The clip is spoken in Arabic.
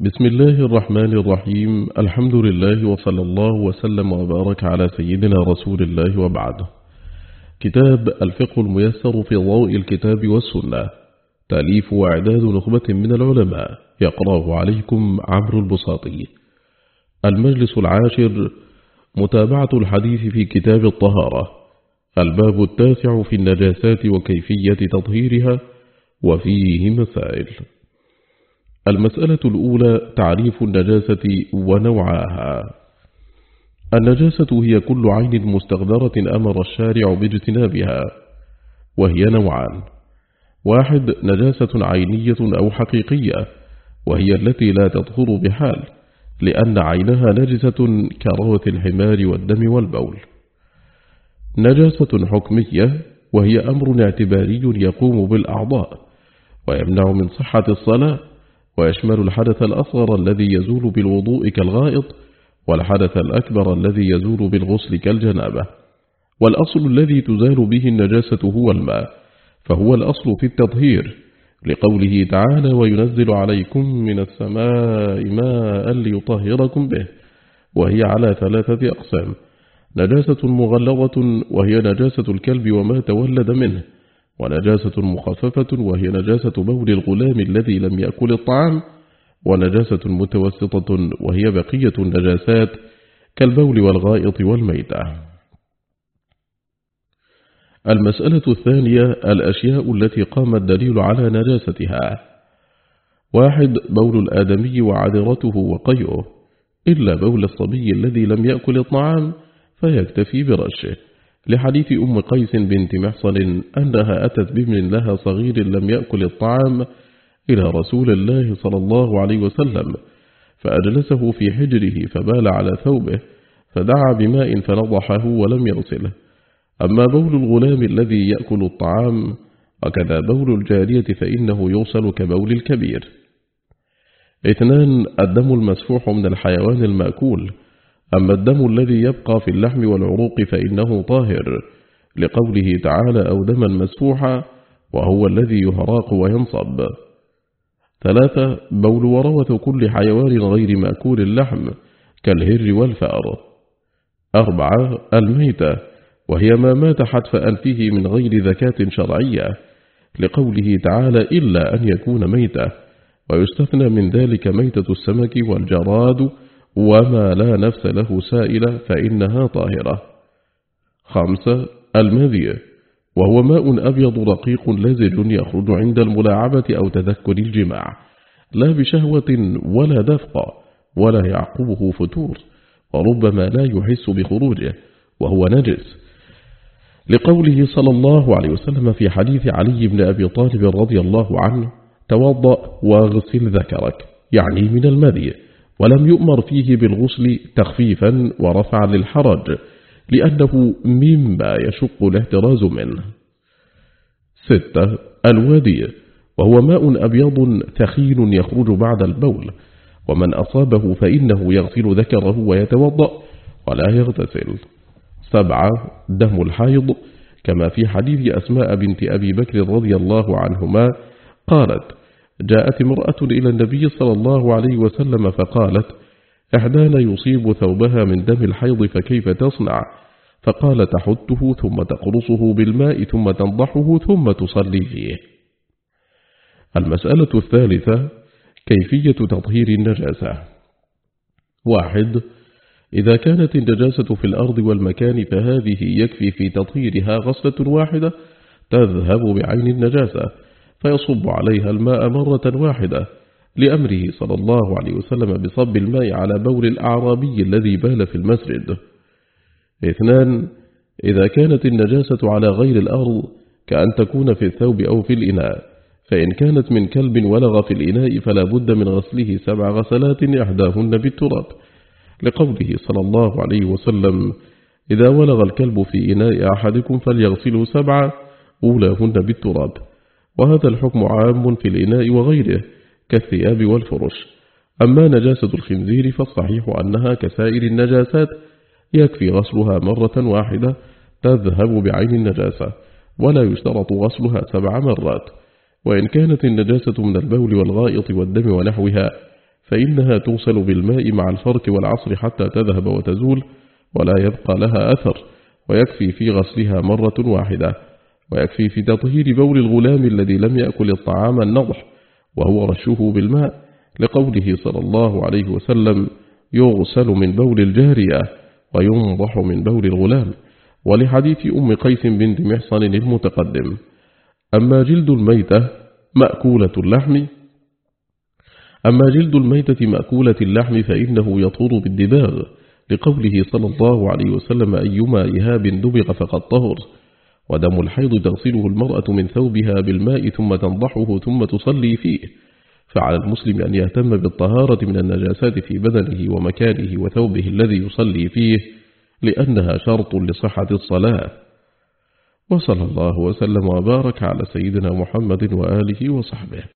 بسم الله الرحمن الرحيم. الحمد لله وصلى الله وسلم وبارك على سيدنا رسول الله وبعد. كتاب الفقه الميسر في ضوء الكتاب والسنة. تأليف وإعداد نخبة من العلماء. يقرأه عليكم عمرو البساطي المجلس العاشر. متابعة الحديث في كتاب الطهارة. الباب التاسع في النجاسات وكيفية تطهيرها. وفيه مسائل. المسألة الأولى تعريف النجاسة ونوعاها. النجاسة هي كل عين مستغذرة أمر الشارع باجتنابها وهي نوعان. واحد نجاسة عينية أو حقيقية وهي التي لا تطهر بحال لأن عينها نجسة كروة الحمار والدم والبول. نجاسة حكمية وهي أمر اعتباري يقوم بالأعضاء ويمنع من صحة الصلاة ويشمل الحدث الأصغر الذي يزول بالوضوء كالغائط والحدث الأكبر الذي يزول بالغسل كالجنابة. والأصل الذي تزال به النجاسة هو الماء فهو الأصل في التطهير لقوله تعالى وينزل عليكم من السماء ماء ليطهركم به وهي على ثلاثة أقسام نجاسة مغلظة وهي نجاسة الكلب وما تولد منه. ونجاسة مخففة وهي نجاسة بول الغلام الذي لم يأكل الطعام ونجاسة متوسطة وهي بقية النجاسات كالبول والغائط والميتة. المسألة الثانية الأشياء التي قام الدليل على نجاستها. واحد بول الآدمي وعذرته وقيؤه إلا بول الصبي الذي لم يأكل الطعام فيكتفي برشه. لحديث أم قيس بنت محصن أنها أتت بابن لها صغير لم يأكل الطعام إلى رسول الله صلى الله عليه وسلم فأجلسه في حجره فبال على ثوبه فدعا بماء فنضحه ولم يغسله. أما بول الغلام الذي يأكل الطعام وكذا بول الجارية فإنه يغسل كبول الكبير. اثنان الدم المسفوح من الحيوان المأكول أما الدم الذي يبقى في اللحم والعروق فإنه طاهر لقوله تعالى أو دما مسفوحا وهو الذي يهراق وينصب. ثلاثة بول وروة كل حيوان غير مأكول اللحم كالهر والفأر. أربعة الميتة وهي ما مات حتف أنفه من غير ذكاة شرعية لقوله تعالى إلا أن يكون ميتة ويستثنى من ذلك ميتة السمك والجراد وما لا نفس له سائلة فإنها طاهرة. خمسة المذي وهو ماء أبيض رقيق لزج يخرج عند الملاعبة أو تذكر الجماع. لا بشهوة ولا دفق ولا يعقبه فتور. وربما لا يحس بخروجه وهو نجس. لقوله صلى الله عليه وسلم في حديث علي بن أبي طالب رضي الله عنه توضأ واغسل ذكرك يعني من المذي ولم يؤمر فيه بالغسل تخفيفا ورفعا للحرج لأنه مما يشق الاحتراز منه. ستة الوادي وهو ماء أبيض ثخين يخرج بعد البول ومن أصابه فإنه يغسل ذكره ويتوضأ ولا يغتسل. سبعة دم الحيض كما في حديث أسماء بنت أبي بكر رضي الله عنهما قالت جاءت امرأة إلى النبي صلى الله عليه وسلم فقالت إحدانا يصيب ثوبها من دم الحيض فكيف تصنع؟ فقال تحته ثم تقرصه بالماء ثم تنضحه ثم تصلي فيه المسألة الثالثة كيفية تطهير النجاسة؟ واحد إذا كانت النجاسة في الأرض والمكان فهذه يكفي في تطهيرها غسلة واحدة تذهب بعين النجاسة. فيصب عليها الماء مرة واحدة لأمره صلى الله عليه وسلم بصب الماء على بول الأعرابي الذي بال في المسجد. اثنان إذا كانت النجاسة على غير الأرض كأن تكون في الثوب أو في الإناء فإن كانت من كلب ولغ في الإناء فلا بد من غسله سبع غسلات إحداهن بالتراب. لقوله صلى الله عليه وسلم إذا ولغ الكلب في إناء أحدكم فليغسله سبعة أولاهن بالتراب. وهذا الحكم عام في الإناء وغيره كالثياب والفرش. أما نجاسة الخنزير فالصحيح أنها كسائر النجاسات يكفي غسلها مرة واحدة تذهب بعين النجاسة ولا يشترط غسلها سبع مرات. وإن كانت النجاسة من البول والغائط والدم ونحوها فإنها توصل بالماء مع الفرك والعصر حتى تذهب وتزول ولا يبقى لها أثر ويكفي في غسلها مرة واحدة. ويكفي في تطهير بول الغلام الذي لم يأكل الطعام النضح وهو رشه بالماء لقوله صلى الله عليه وسلم يغسل من بول الجارية وينضح من بول الغلام ولحديث أم قيس بنت محصن المتقدم. أما جلد الميتة مأكولة اللحم أما جلد الميتة مأكولة اللحم فإنه يطهر بالدباغ لقوله صلى الله عليه وسلم أيما إهاب دبغ فقد طهر ودم الحيض تغسله المرأة من ثوبها بالماء ثم تنضحه ثم تصلي فيه. فعلى المسلم أن يهتم بالطهارة من النجاسات في بدنه ومكانه وثوبه الذي يصلي فيه لأنها شرط لصحة الصلاة. وصلى الله وسلم وبارك على سيدنا محمد وآله وصحبه.